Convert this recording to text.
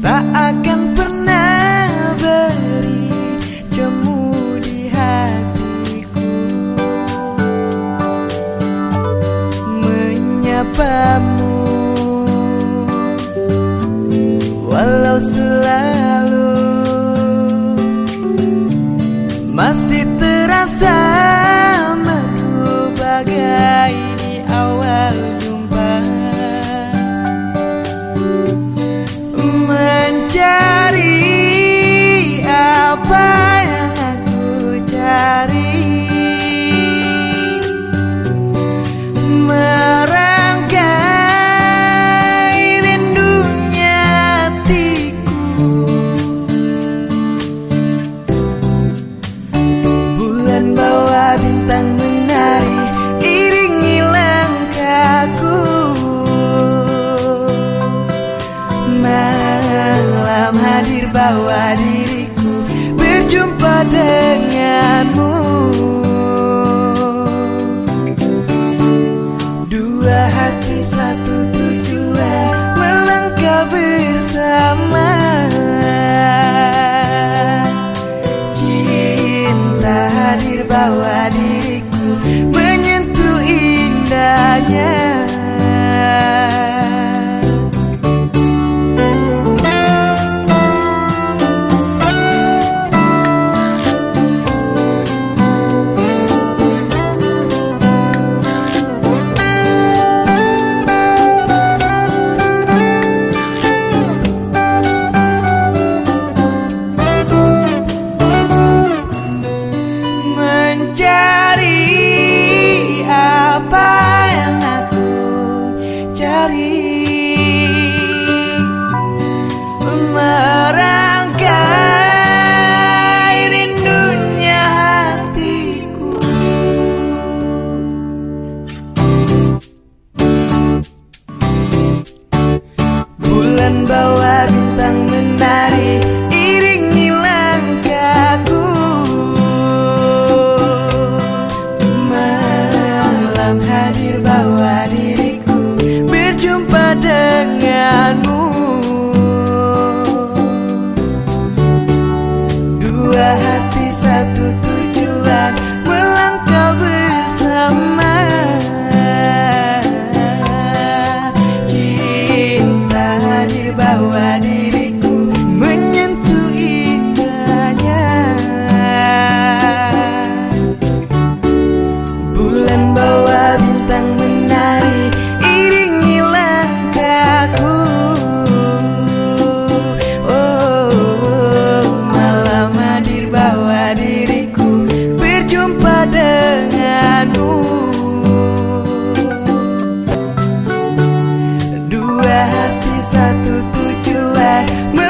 tak akan pernah beri jemu di hatiku. Menyapamu? Walau selalu masih terasa bagai di awal berjumpa denganmu. Dua hati satu tujuan melangkah bersama. Cinta hadir bawa diriku mencari apa yang aku cari. Merangkai rindunya hatiku. Bulan bawa satu tujuan melangkah bersama